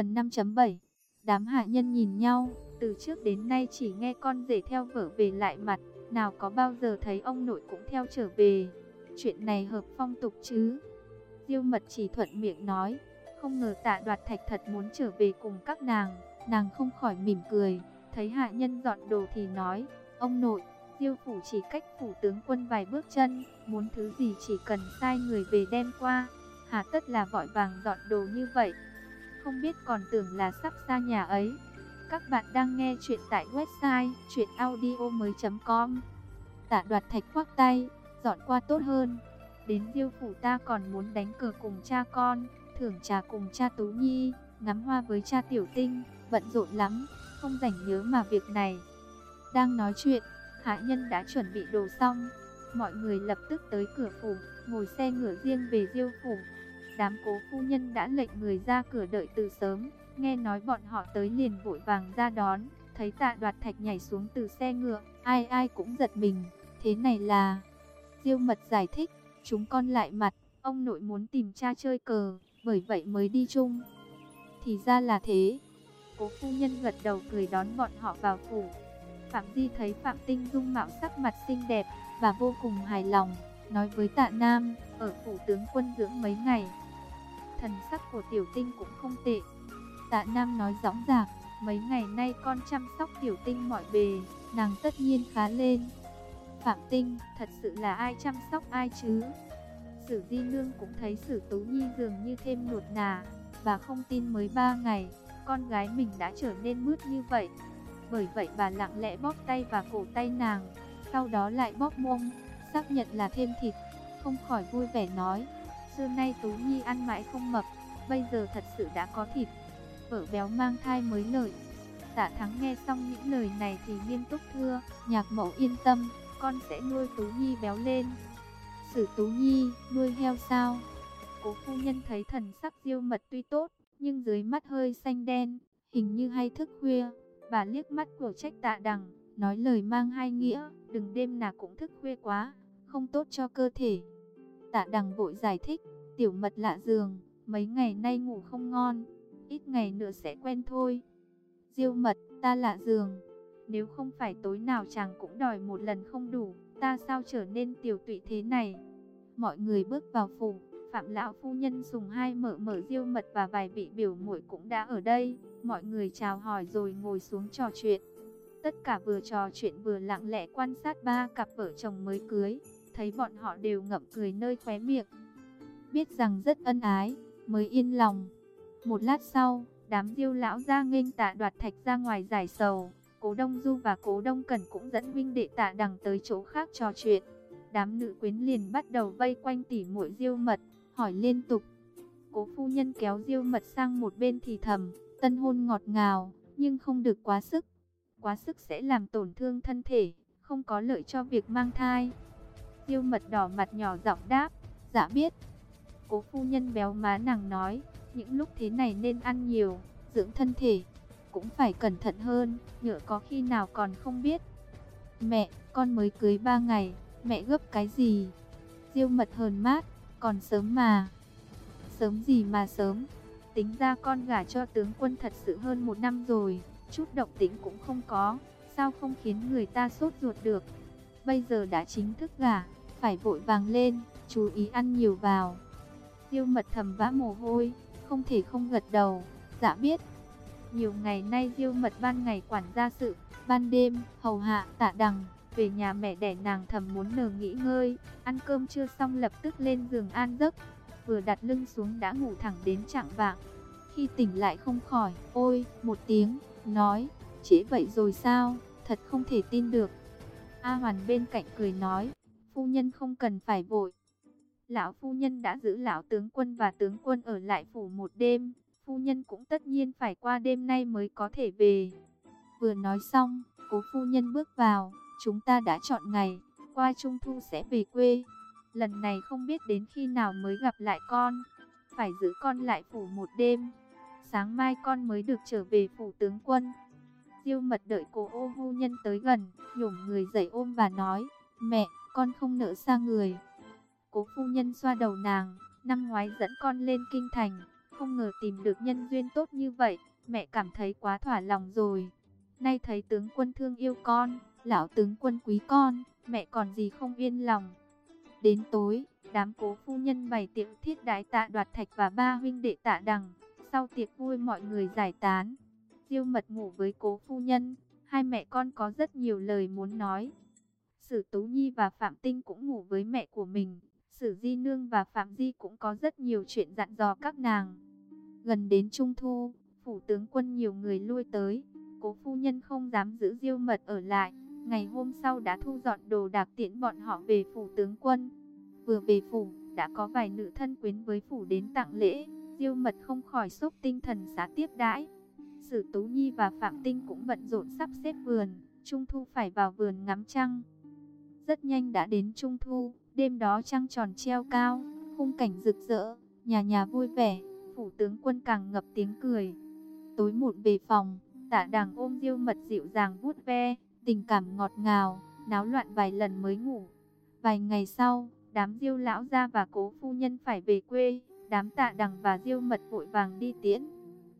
Phần 5.7 Đám hạ nhân nhìn nhau, từ trước đến nay chỉ nghe con rể theo vợ về lại mặt, nào có bao giờ thấy ông nội cũng theo trở về. Chuyện này hợp phong tục chứ? Diêu mật chỉ thuận miệng nói, không ngờ tạ đoạt thạch thật muốn trở về cùng các nàng, nàng không khỏi mỉm cười, thấy hạ nhân dọn đồ thì nói, ông nội, Diêu phủ chỉ cách phủ tướng quân vài bước chân, muốn thứ gì chỉ cần sai người về đem qua, hà tất là vội vàng dọn đồ như vậy. Không biết còn tưởng là sắp xa nhà ấy. Các bạn đang nghe chuyện tại website chuyenaudio.com Tạ đoạt thạch khoác tay, dọn qua tốt hơn. Đến diêu phủ ta còn muốn đánh cờ cùng cha con, thưởng trà cùng cha Tú Nhi, ngắm hoa với cha Tiểu Tinh, bận rộn lắm, không rảnh nhớ mà việc này. Đang nói chuyện, hạ nhân đã chuẩn bị đồ xong, mọi người lập tức tới cửa phủ, ngồi xe ngựa riêng về diêu phủ. Đám cố phu nhân đã lệnh người ra cửa đợi từ sớm, nghe nói bọn họ tới liền vội vàng ra đón, thấy tạ đoạt thạch nhảy xuống từ xe ngựa, ai ai cũng giật mình, thế này là... Diêu mật giải thích, chúng con lại mặt, ông nội muốn tìm cha chơi cờ, bởi vậy mới đi chung. Thì ra là thế. Cố phu nhân gật đầu cười đón bọn họ vào phủ. Phạm Di thấy Phạm Tinh dung mạo sắc mặt xinh đẹp và vô cùng hài lòng, nói với Tạ Nam, ở phủ tướng quân dưỡng mấy ngày. Thần sắc của Tiểu Tinh cũng không tệ. Tạ Nam nói rõ ràng, mấy ngày nay con chăm sóc Tiểu Tinh mọi bề, nàng tất nhiên khá lên. Phạm Tinh, thật sự là ai chăm sóc ai chứ? Sử Di Nương cũng thấy Sử Tú Nhi dường như thêm nuột nà, và không tin mới ba ngày, con gái mình đã trở nên mướt như vậy. Bởi vậy bà lặng lẽ bóp tay và cổ tay nàng, sau đó lại bóp mông, xác nhận là thêm thịt, không khỏi vui vẻ nói. Xưa nay Tú Nhi ăn mãi không mập, bây giờ thật sự đã có thịt. Vợ béo mang thai mới lợi. Tạ Thắng nghe xong những lời này thì nghiêm túc thưa, nhạc mẫu yên tâm, con sẽ nuôi Tú Nhi béo lên. Sử Tú Nhi, nuôi heo sao? Cố phu nhân thấy thần sắc diêu mật tuy tốt, nhưng dưới mắt hơi xanh đen, hình như hay thức khuya. Bà liếc mắt của trách tạ đằng, nói lời mang hai nghĩa, đừng đêm nào cũng thức khuya quá, không tốt cho cơ thể. Tạ đằng vội giải thích, tiểu mật lạ giường, mấy ngày nay ngủ không ngon, ít ngày nữa sẽ quen thôi. Diêu mật, ta lạ giường, nếu không phải tối nào chàng cũng đòi một lần không đủ, ta sao trở nên tiểu tụy thế này? Mọi người bước vào phủ, Phạm lão phu nhân dùng hai mở mở diêu mật và vài vị biểu muội cũng đã ở đây. Mọi người chào hỏi rồi ngồi xuống trò chuyện. Tất cả vừa trò chuyện vừa lặng lẽ quan sát ba cặp vợ chồng mới cưới, thấy bọn họ đều ngậm cười nơi khóe miệng. Biết rằng rất ân ái, mới yên lòng. Một lát sau, đám diêu lão ra nghênh tạ đoạt thạch ra ngoài giải sầu. Cố Đông Du và Cố Đông Cẩn cũng dẫn huynh đệ tạ đằng tới chỗ khác trò chuyện. Đám nữ quyến liền bắt đầu vây quanh tỉ muội diêu mật, hỏi liên tục. Cố phu nhân kéo diêu mật sang một bên thì thầm, tân hôn ngọt ngào, nhưng không được quá sức. Quá sức sẽ làm tổn thương thân thể, không có lợi cho việc mang thai tiêu mật đỏ mặt nhỏ giọng đáp, dạ biết. Cố phu nhân béo má nàng nói, những lúc thế này nên ăn nhiều, dưỡng thân thể. Cũng phải cẩn thận hơn, nhỡ có khi nào còn không biết. Mẹ, con mới cưới ba ngày, mẹ gấp cái gì? Diêu mật hờn mát, còn sớm mà. Sớm gì mà sớm, tính ra con gả cho tướng quân thật sự hơn một năm rồi, chút động tĩnh cũng không có, sao không khiến người ta sốt ruột được. Bây giờ đã chính thức gả, phải vội vàng lên, chú ý ăn nhiều vào. Tiêu mật thầm vã mồ hôi, không thể không gật đầu, dạ biết. Nhiều ngày nay diêu mật ban ngày quản gia sự, ban đêm, hầu hạ, tạ đằng, về nhà mẹ đẻ nàng thầm muốn nở nghỉ ngơi, ăn cơm chưa xong lập tức lên giường an giấc, vừa đặt lưng xuống đã ngủ thẳng đến trạng vạng. Khi tỉnh lại không khỏi, ôi, một tiếng, nói, chế vậy rồi sao, thật không thể tin được. A Hoàn bên cạnh cười nói, phu nhân không cần phải vội. Lão phu nhân đã giữ lão tướng quân và tướng quân ở lại phủ một đêm, phu nhân cũng tất nhiên phải qua đêm nay mới có thể về. Vừa nói xong, cố phu nhân bước vào, Chúng ta đã chọn ngày, qua Trung Thu sẽ về quê. Lần này không biết đến khi nào mới gặp lại con. Phải giữ con lại phủ một đêm. Sáng mai con mới được trở về phủ tướng quân. Diêu mật đợi cô ô phu nhân tới gần, nhổm người dậy ôm và nói, mẹ, con không nỡ xa người. Cố phu nhân xoa đầu nàng, năm ngoái dẫn con lên kinh thành, không ngờ tìm được nhân duyên tốt như vậy, mẹ cảm thấy quá thỏa lòng rồi. Nay thấy tướng quân thương yêu con, lão tướng quân quý con, mẹ còn gì không yên lòng. Đến tối, đám cố phu nhân bày tiệc thiết đái tạ đoạt thạch và ba huynh đệ tạ đằng. Sau tiệc vui mọi người giải tán. Diêu mật ngủ với cố phu nhân, hai mẹ con có rất nhiều lời muốn nói. Sử Tú Nhi và Phạm Tinh cũng ngủ với mẹ của mình. Sử Di Nương và Phạm Di cũng có rất nhiều chuyện dặn dò các nàng. Gần đến Trung Thu, phủ tướng quân nhiều người lui tới. Cố phu nhân không dám giữ diêu mật ở lại. Ngày hôm sau đã thu dọn đồ đạc tiễn bọn họ về phủ tướng quân. Vừa về phủ, đã có vài nữ thân quyến với phủ đến tặng lễ. Diêu mật không khỏi sốc tinh thần xá tiếp đãi. Sử Tú Nhi và Phạm Tinh cũng bận rộn sắp xếp vườn. Trung Thu phải vào vườn ngắm trăng. Rất nhanh đã đến Trung Thu, đêm đó trăng tròn treo cao, khung cảnh rực rỡ, nhà nhà vui vẻ, phủ tướng quân càng ngập tiếng cười. Tối muộn về phòng, tạ đằng ôm diêu mật dịu dàng vuốt ve, tình cảm ngọt ngào, náo loạn vài lần mới ngủ. Vài ngày sau, đám diêu lão gia và cố phu nhân phải về quê, đám tạ đằng và diêu mật vội vàng đi tiễn.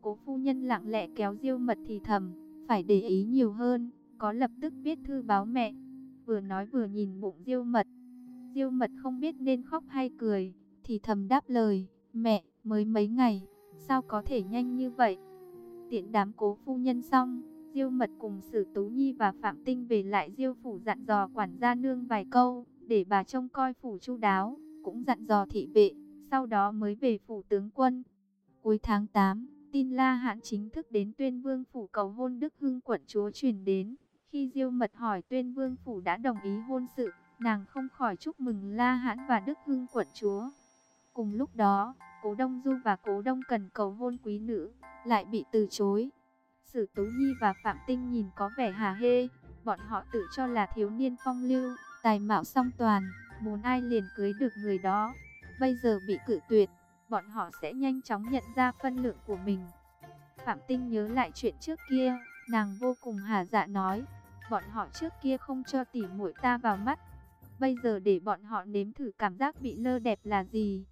Cố phu nhân lặng lẽ kéo diêu mật thì thầm, phải để ý nhiều hơn, có lập tức viết thư báo mẹ. Vừa nói vừa nhìn bụng diêu mật. Diêu mật không biết nên khóc hay cười, thì thầm đáp lời, mẹ, mới mấy ngày, sao có thể nhanh như vậy? Tiện đám cố phu nhân xong, Diêu Mật cùng Sử Tú Nhi và Phạm Tinh về lại Diêu phủ dặn dò quản gia nương vài câu, để bà trông coi phủ chu đáo, cũng dặn dò thị vệ, sau đó mới về phủ tướng quân. Cuối tháng 8, tin La Hãn chính thức đến Tuyên Vương phủ cầu hôn Đức Hưng quận chúa truyền đến. Khi Diêu Mật hỏi Tuyên Vương phủ đã đồng ý hôn sự, nàng không khỏi chúc mừng La Hãn và Đức Hưng quận chúa. Cùng lúc đó, Cố Đông Du và Cố Đông Cần cầu hôn quý nữ, lại bị từ chối. Sử Tú Nhi và Phạm Tinh nhìn có vẻ hà hê, bọn họ tự cho là thiếu niên phong lưu, tài mạo song toàn, muốn ai liền cưới được người đó. Bây giờ bị cự tuyệt, bọn họ sẽ nhanh chóng nhận ra phân lượng của mình. Phạm Tinh nhớ lại chuyện trước kia, nàng vô cùng hà dạ nói, bọn họ trước kia không cho tỉ muội ta vào mắt, bây giờ để bọn họ nếm thử cảm giác bị lơ đẹp là gì.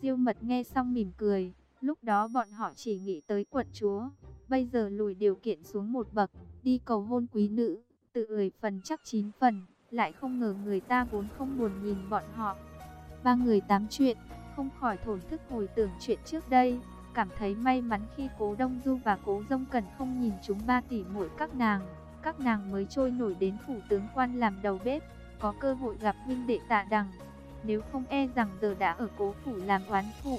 Diêu mật nghe xong mỉm cười, lúc đó bọn họ chỉ nghĩ tới quận chúa, bây giờ lùi điều kiện xuống một bậc, đi cầu hôn quý nữ, tự ười phần chắc chín phần, lại không ngờ người ta vốn không buồn nhìn bọn họ. Ba người tám chuyện, không khỏi thổn thức hồi tưởng chuyện trước đây, cảm thấy may mắn khi cố Đông Du và cố Dông Cần không nhìn chúng ba tỷ muội các nàng, các nàng mới trôi nổi đến phủ tướng quan làm đầu bếp, có cơ hội gặp huynh đệ tạ đằng, nếu không e rằng giờ đã ở cố phủ làm oán phụ.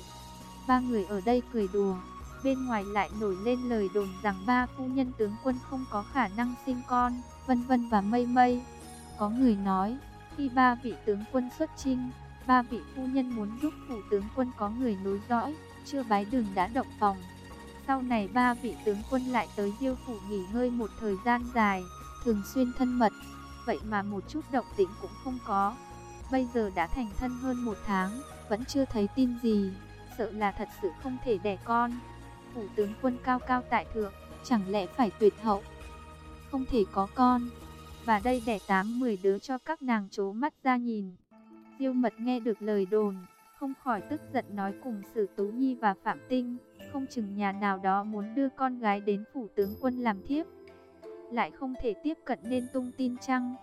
Ba người ở đây cười đùa, bên ngoài lại nổi lên lời đồn rằng ba phu nhân tướng quân không có khả năng sinh con, vân vân và mây mây. Có người nói, khi ba vị tướng quân xuất chinh, ba vị phu nhân muốn giúp phủ tướng quân có người nối dõi, chưa bái đường đã động phòng. Sau này ba vị tướng quân lại tới diêu phủ nghỉ ngơi một thời gian dài, thường xuyên thân mật, vậy mà một chút động tĩnh cũng không có. Bây giờ đã thành thân hơn một tháng, vẫn chưa thấy tin gì, sợ là thật sự không thể đẻ con. Phủ tướng quân cao cao tại thượng, chẳng lẽ phải tuyệt hậu, không thể có con. Và đây đẻ tám mười đứa cho các nàng chố mắt ra nhìn. Diêu mật nghe được lời đồn, không khỏi tức giận nói cùng Sử Tú Nhi và Phạm Tinh, không chừng nhà nào đó muốn đưa con gái đến phủ tướng quân làm thiếp. Lại không thể tiếp cận nên tung tin chăng?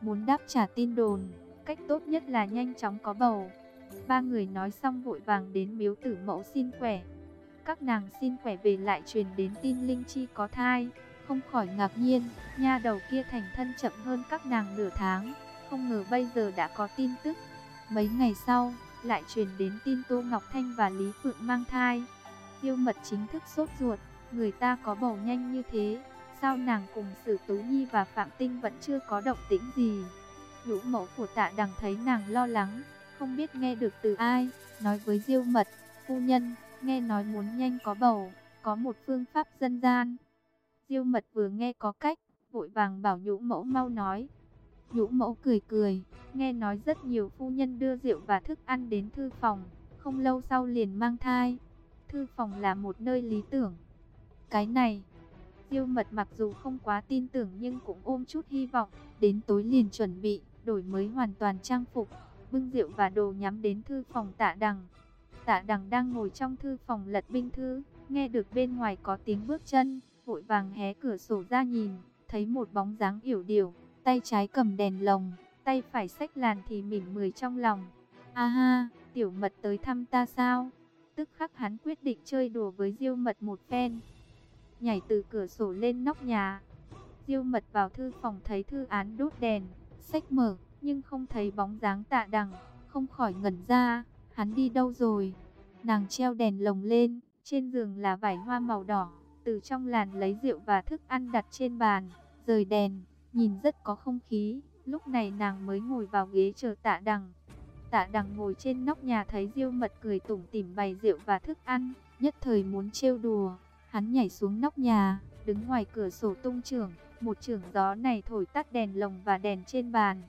Muốn đáp trả tin đồn, cách tốt nhất là nhanh chóng có bầu. Ba người nói xong vội vàng đến miếu tử mẫu xin khỏe. Các nàng xin khỏe về lại truyền đến tin Linh Chi có thai, không khỏi ngạc nhiên, nha đầu kia thành thân chậm hơn các nàng nửa tháng, không ngờ bây giờ đã có tin tức. Mấy ngày sau, lại truyền đến tin Tô Ngọc Thanh và Lý Phượng mang thai. Tiêu mật chính thức sốt ruột, người ta có bầu nhanh như thế, sao nàng cùng Sử Tú Nhi và Phạm Tinh vẫn chưa có động tĩnh gì. Lũ mẫu của tạ đằng thấy nàng lo lắng, không biết nghe được từ ai, nói với Diêu mật, phu nhân, nghe nói muốn nhanh có bầu, có một phương pháp dân gian. Diêu mật vừa nghe có cách, vội vàng bảo nhũ mẫu mau nói. Nhũ mẫu cười cười, nghe nói rất nhiều phu nhân đưa rượu và thức ăn đến thư phòng, không lâu sau liền mang thai. Thư phòng là một nơi lý tưởng. Cái này, Diêu mật mặc dù không quá tin tưởng nhưng cũng ôm chút hy vọng, đến tối liền chuẩn bị, đổi mới hoàn toàn trang phục, bưng rượu và đồ nhắm đến thư phòng tạ đằng. Tạ Đằng đang ngồi trong thư phòng lật binh thư, nghe được bên ngoài có tiếng bước chân, vội vàng hé cửa sổ ra nhìn, thấy một bóng dáng yểu điệu, tay trái cầm đèn lồng, tay phải xách làn thì mỉm mười trong lòng. A ha, tiểu mật tới thăm ta sao? Tức khắc hắn quyết định chơi đùa với diêu mật một phen. Nhảy từ cửa sổ lên nóc nhà. Diêu mật vào thư phòng thấy thư án đốt đèn, sách mở, nhưng không thấy bóng dáng tạ đằng, không khỏi ngẩn ra, hắn đi đâu rồi? Nàng treo đèn lồng lên, trên giường là vải hoa màu đỏ, từ trong làn lấy rượu và thức ăn đặt trên bàn, rời đèn, nhìn rất có không khí. Lúc này nàng mới ngồi vào ghế chờ tạ đằng. Tạ đằng ngồi trên nóc nhà thấy diêu mật cười tủm tỉm bày rượu và thức ăn, nhất thời muốn trêu đùa. Hắn nhảy xuống nóc nhà, đứng ngoài cửa sổ tung trưởng, một trưởng gió này thổi tắt đèn lồng và đèn trên bàn.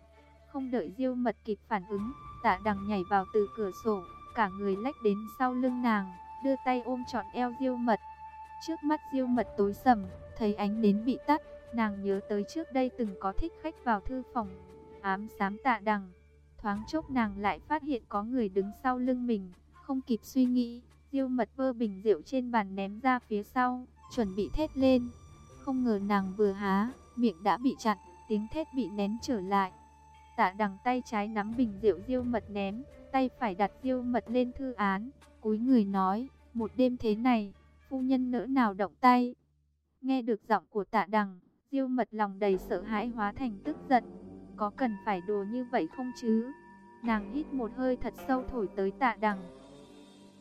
Không đợi diêu mật kịp phản ứng, tạ đằng nhảy vào từ cửa sổ, cả người lách đến sau lưng nàng, đưa tay ôm trọn eo diêu mật. Trước mắt diêu mật tối sầm, thấy ánh đến bị tắt, nàng nhớ tới trước đây từng có thích khách vào thư phòng, ám sám tạ đằng. Thoáng chốc nàng lại phát hiện có người đứng sau lưng mình, không kịp suy nghĩ, diêu mật vơ bình rượu trên bàn ném ra phía sau, chuẩn bị thét lên. Không ngờ nàng vừa há, miệng đã bị chặn, tiếng thét bị nén trở lại. Tạ đằng tay trái nắm bình rượu diêu mật ném, tay phải đặt diêu mật lên thư án, cúi người nói, một đêm thế này, phu nhân nỡ nào động tay. Nghe được giọng của tạ đằng, diêu mật lòng đầy sợ hãi hóa thành tức giận. Có cần phải đồ như vậy không chứ? Nàng hít một hơi thật sâu thổi tới tạ đằng.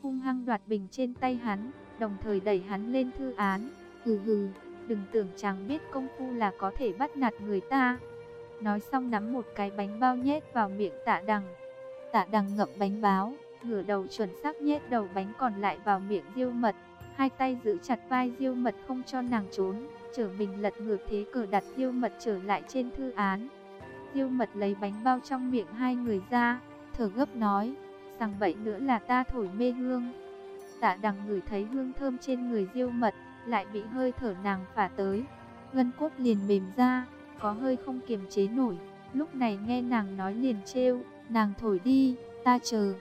Hung hăng đoạt bình trên tay hắn, đồng thời đẩy hắn lên thư án. Hừ hừ, đừng tưởng chàng biết công phu là có thể bắt nạt người ta. Nói xong nắm một cái bánh bao nhét vào miệng tạ đằng. Tạ đằng ngậm bánh báo, ngửa đầu chuẩn xác nhét đầu bánh còn lại vào miệng diêu mật. Hai tay giữ chặt vai diêu mật không cho nàng trốn, trở mình lật ngược thế cờ đặt diêu mật trở lại trên thư án. Diêu mật lấy bánh bao trong miệng hai người ra, thở gấp nói, rằng vậy nữa là ta thổi mê hương. Tạ đằng ngửi thấy hương thơm trên người diêu mật, lại bị hơi thở nàng phả tới. Ngân cốt liền mềm ra, có hơi không kiềm chế nổi. Lúc này nghe nàng nói liền trêu, nàng thổi đi, ta chờ.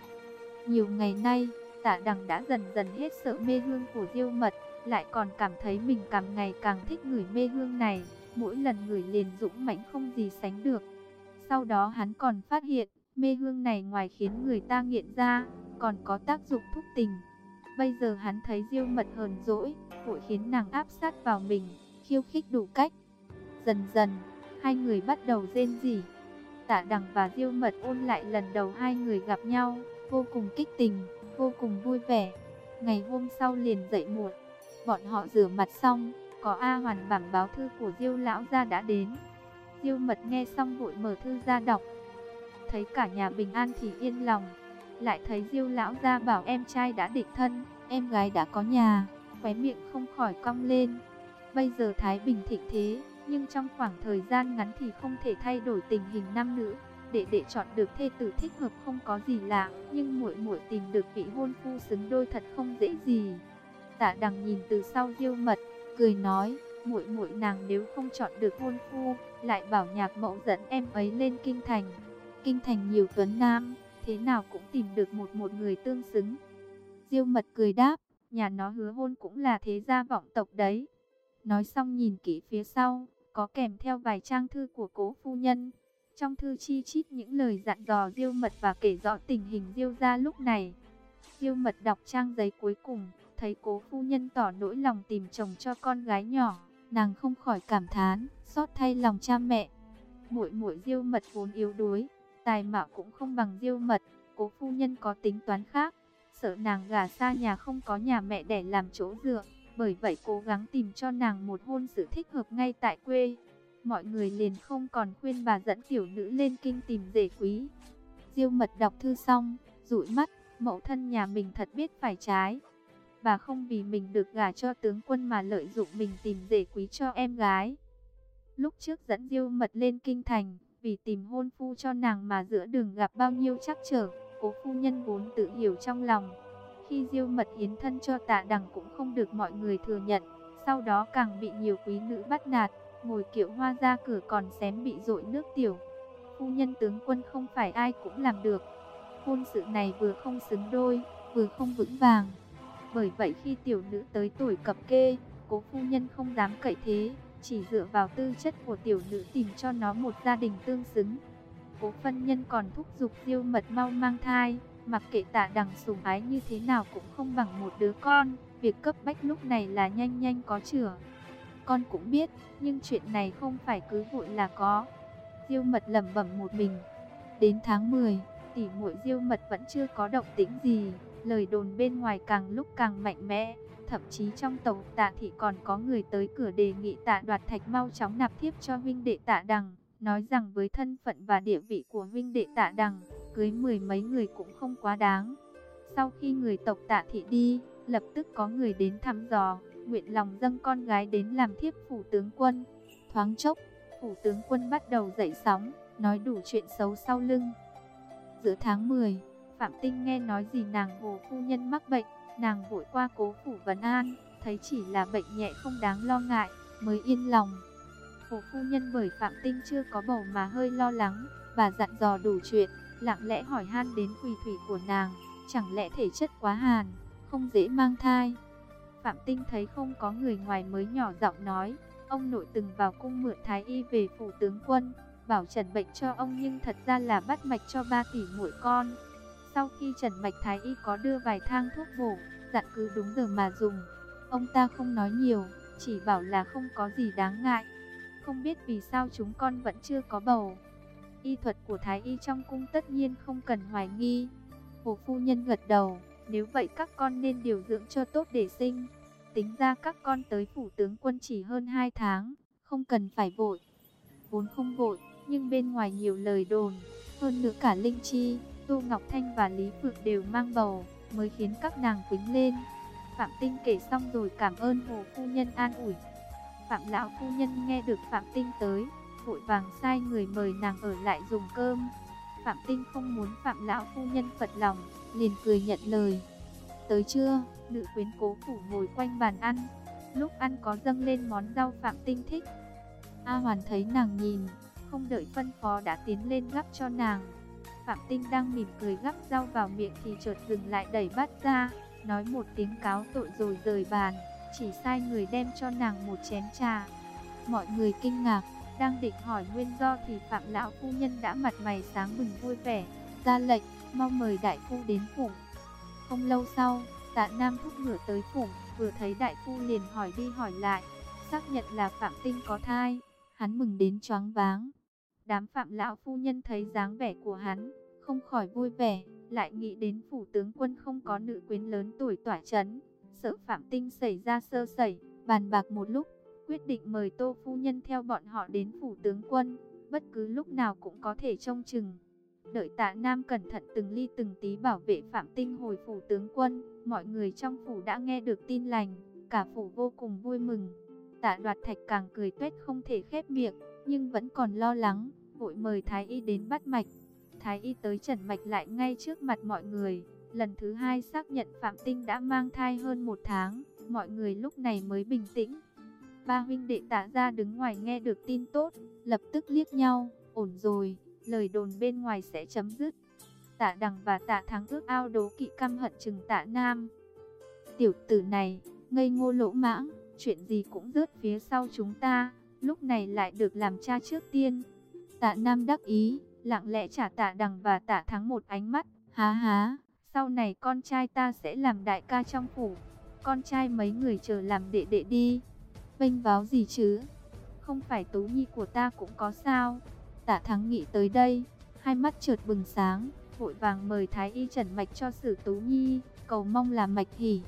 Nhiều ngày nay, tạ đằng đã dần dần hết sợ mê hương của diêu mật, lại còn cảm thấy mình càng ngày càng thích người mê hương này. Mỗi lần người liền dũng mãnh không gì sánh được. Sau đó hắn còn phát hiện, mê hương này ngoài khiến người ta nghiện ra, còn có tác dụng thúc tình. Bây giờ hắn thấy diêu mật hờn dỗi, vội khiến nàng áp sát vào mình, khiêu khích đủ cách. Dần dần, hai người bắt đầu rên rỉ. Tạ Đằng và Diêu Mật ôn lại lần đầu hai người gặp nhau, vô cùng kích tình, vô cùng vui vẻ. Ngày hôm sau liền dậy muộn, bọn họ rửa mặt xong, có A Hoàn bẩm báo thư của Diêu lão gia đã đến. Diêu Mật nghe xong vội mở thư ra đọc. Thấy cả nhà bình an thì yên lòng, lại thấy Diêu lão gia bảo em trai đã định thân, em gái đã có nhà, khóe miệng không khỏi cong lên. Bây giờ Thái Bình thịnh thế, nhưng trong khoảng thời gian ngắn thì không thể thay đổi tình hình nam nữ. Để để chọn được thê tử thích hợp không có gì lạ, nhưng muội muội tìm được vị hôn phu xứng đôi thật không dễ gì. Tạ Đằng nhìn từ sau Diêu Mật, cười nói, muội muội nàng nếu không chọn được hôn phu, lại bảo nhạc mẫu dẫn em ấy lên kinh thành. Kinh thành nhiều tuấn nam, thế nào cũng tìm được một một người tương xứng. Diêu Mật cười đáp, nhà nó hứa hôn cũng là thế gia vọng tộc đấy. Nói xong nhìn kỹ phía sau, có kèm theo vài trang thư của cố phu nhân. Trong thư chi chít những lời dặn dò Diêu Mật và kể rõ tình hình Diêu gia lúc này. Diêu Mật đọc trang giấy cuối cùng, thấy cố phu nhân tỏ nỗi lòng tìm chồng cho con gái nhỏ, nàng không khỏi cảm thán, xót thay lòng cha mẹ. Muội muội Diêu Mật vốn yếu đuối, tài mạo cũng không bằng Diêu Mật, cố phu nhân có tính toán khác, sợ nàng gả xa nhà không có nhà mẹ đẻ làm chỗ dựa, bởi vậy cố gắng tìm cho nàng một hôn sự thích hợp ngay tại quê. Mọi người liền không còn khuyên bà dẫn tiểu nữ lên kinh tìm rể quý. Diêu mật đọc thư xong, dụi mắt, mẫu thân nhà mình thật biết phải trái. Bà không vì mình được gả cho tướng quân mà lợi dụng mình tìm rể quý cho em gái. Lúc trước dẫn Diêu mật lên kinh thành, vì tìm hôn phu cho nàng mà giữa đường gặp bao nhiêu trắc trở, cố phu nhân vốn tự hiểu trong lòng khi diêu mật hiến thân cho tạ đằng cũng không được mọi người thừa nhận, sau đó càng bị nhiều quý nữ bắt nạt, ngồi kiệu hoa ra cửa còn xém bị dội nước tiểu. Phu nhân tướng quân không phải ai cũng làm được. Hôn sự này vừa không xứng đôi, vừa không vững vàng. Bởi vậy khi tiểu nữ tới tuổi cập kê, cố phu nhân không dám cậy thế, chỉ dựa vào tư chất của tiểu nữ tìm cho nó một gia đình tương xứng. Cố phân nhân còn thúc giục diêu mật mau mang thai, mặc kệ tạ đằng sùng ái như thế nào cũng không bằng một đứa con, việc cấp bách lúc này là nhanh nhanh có chữa. Con cũng biết, nhưng chuyện này không phải cứ vội là có. Diêu mật lẩm bẩm một mình. Đến tháng 10, tỷ muội Diêu mật vẫn chưa có động tĩnh gì, lời đồn bên ngoài càng lúc càng mạnh mẽ. Thậm chí trong tộc tạ thị còn có người tới cửa đề nghị tạ đoạt thạch mau chóng nạp thiếp cho huynh đệ tạ đằng. Nói rằng với thân phận và địa vị của huynh đệ tạ đằng, cưới mười mấy người cũng không quá đáng. Sau khi người tộc tạ thị đi, lập tức có người đến thăm dò, nguyện lòng dâng con gái đến làm thiếp phủ tướng quân. Thoáng chốc, phủ tướng quân bắt đầu dậy sóng, nói đủ chuyện xấu sau lưng. Giữa tháng 10, Phạm Tinh nghe nói gì nàng hồ phu nhân mắc bệnh, nàng vội qua cố phủ vấn an, thấy chỉ là bệnh nhẹ không đáng lo ngại, mới yên lòng. Hồ phu nhân bởi Phạm Tinh chưa có bầu mà hơi lo lắng, và dặn dò đủ chuyện, lặng lẽ hỏi han đến quỳ thủy của nàng, chẳng lẽ thể chất quá hàn, không dễ mang thai. Phạm Tinh thấy không có người ngoài mới nhỏ giọng nói, ông nội từng vào cung mượn thái y về phủ tướng quân, bảo trần bệnh cho ông nhưng thật ra là bắt mạch cho ba tỷ muội con. Sau khi trần mạch thái y có đưa vài thang thuốc bổ, dặn cứ đúng giờ mà dùng. Ông ta không nói nhiều, chỉ bảo là không có gì đáng ngại. Không biết vì sao chúng con vẫn chưa có bầu. Y thuật của thái y trong cung tất nhiên không cần hoài nghi. Hồ phu nhân gật đầu, nếu vậy các con nên điều dưỡng cho tốt để sinh. Tính ra các con tới phủ tướng quân chỉ hơn 2 tháng, không cần phải vội. Vốn không vội, nhưng bên ngoài nhiều lời đồn, hơn nữa cả Linh Chi, Tu Ngọc Thanh và Lý Phượng đều mang bầu, mới khiến các nàng quính lên. Phạm Tinh kể xong rồi cảm ơn Hồ Phu Nhân an ủi. Phạm Lão Phu Nhân nghe được Phạm Tinh tới, vội vàng sai người mời nàng ở lại dùng cơm. Phạm Tinh không muốn Phạm Lão Phu Nhân phật lòng, liền cười nhận lời. Tới trưa, nữ quyến cố phủ ngồi quanh bàn ăn. Lúc ăn có dâng lên món rau Phạm Tinh thích. A Hoàn thấy nàng nhìn, không đợi phân phó đã tiến lên gắp cho nàng. Phạm Tinh đang mỉm cười gắp rau vào miệng thì chợt dừng lại đẩy bát ra, nói một tiếng cáo tội rồi rời bàn, chỉ sai người đem cho nàng một chén trà. Mọi người kinh ngạc, đang định hỏi nguyên do thì Phạm Lão Phu Nhân đã mặt mày sáng bừng vui vẻ, ra lệnh, mong mời đại phu đến phủ. Không lâu sau, tạ Nam thúc ngửa tới phủ, vừa thấy đại phu liền hỏi đi hỏi lại, xác nhận là Phạm Tinh có thai, hắn mừng đến choáng váng. Đám Phạm Lão Phu Nhân thấy dáng vẻ của hắn, không khỏi vui vẻ, lại nghĩ đến phủ tướng quân không có nữ quyến lớn tuổi tỏa chấn, sợ Phạm Tinh xảy ra sơ sẩy, bàn bạc một lúc, quyết định mời Tô Phu Nhân theo bọn họ đến phủ tướng quân, bất cứ lúc nào cũng có thể trông chừng. Đợi tạ Nam cẩn thận từng ly từng tí bảo vệ Phạm Tinh hồi phủ tướng quân, mọi người trong phủ đã nghe được tin lành, cả phủ vô cùng vui mừng. Tạ đoạt thạch càng cười tuét không thể khép miệng, nhưng vẫn còn lo lắng, vội mời Thái Y đến bắt mạch. Thái Y tới trần mạch lại ngay trước mặt mọi người, lần thứ hai xác nhận Phạm Tinh đã mang thai hơn một tháng, mọi người lúc này mới bình tĩnh. Ba huynh đệ tạ ra đứng ngoài nghe được tin tốt, lập tức liếc nhau, ổn rồi, lời đồn bên ngoài sẽ chấm dứt. Tạ Đằng và Tạ Thắng ước ao đố kỵ căm hận chừng Tạ Nam. Tiểu tử này, ngây ngô lỗ mãng, chuyện gì cũng rớt phía sau chúng ta, lúc này lại được làm cha trước tiên. Tạ Nam đắc ý, lặng lẽ trả Tạ Đằng và Tạ Thắng một ánh mắt, há há, sau này con trai ta sẽ làm đại ca trong phủ, con trai mấy người chờ làm đệ đệ đi. Vênh váo gì chứ? Không phải Tú Nhi của ta cũng có sao? Tạ Thắng nghĩ tới đây, hai mắt trượt bừng sáng, vội vàng mời Thái Y trần mạch cho Sử Tú Nhi, cầu mong là mạch hỉ.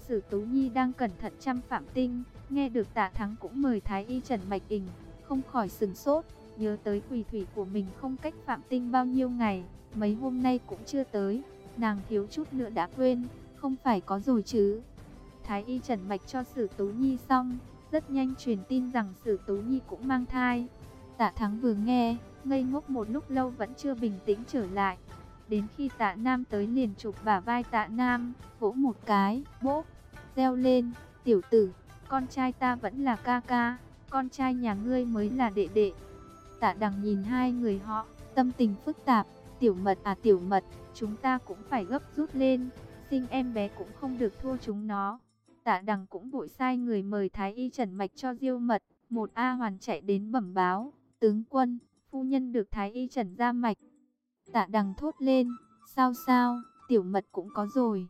Sử Tú Nhi đang cẩn thận chăm Phạm Tinh, nghe được Tạ Thắng cũng mời Thái Y trần mạch ỉnh, không khỏi sừng sốt, nhớ tới quỳ thủy của mình không cách Phạm Tinh bao nhiêu ngày, mấy hôm nay cũng chưa tới, nàng thiếu chút nữa đã quên, không phải có rồi chứ. Thái Y trần mạch cho Sử Tú Nhi xong, rất nhanh truyền tin rằng Sử Tú Nhi cũng mang thai. Tạ Thắng vừa nghe, ngây ngốc một lúc lâu vẫn chưa bình tĩnh trở lại. Đến khi Tạ Nam tới liền chụp bả vai Tạ Nam, vỗ một cái, bốp, reo lên, tiểu tử, con trai ta vẫn là ca ca, con trai nhà ngươi mới là đệ đệ. Tạ Đằng nhìn hai người họ, tâm tình phức tạp, tiểu mật à tiểu mật, chúng ta cũng phải gấp rút lên, sinh em bé cũng không được thua chúng nó. Tạ đằng cũng vội sai người mời Thái Y trần mạch cho diêu mật. Một A hoàn chạy đến bẩm báo. Tướng quân, phu nhân được Thái Y trần ra mạch. Tạ đằng thốt lên. Sao sao, tiểu mật cũng có rồi.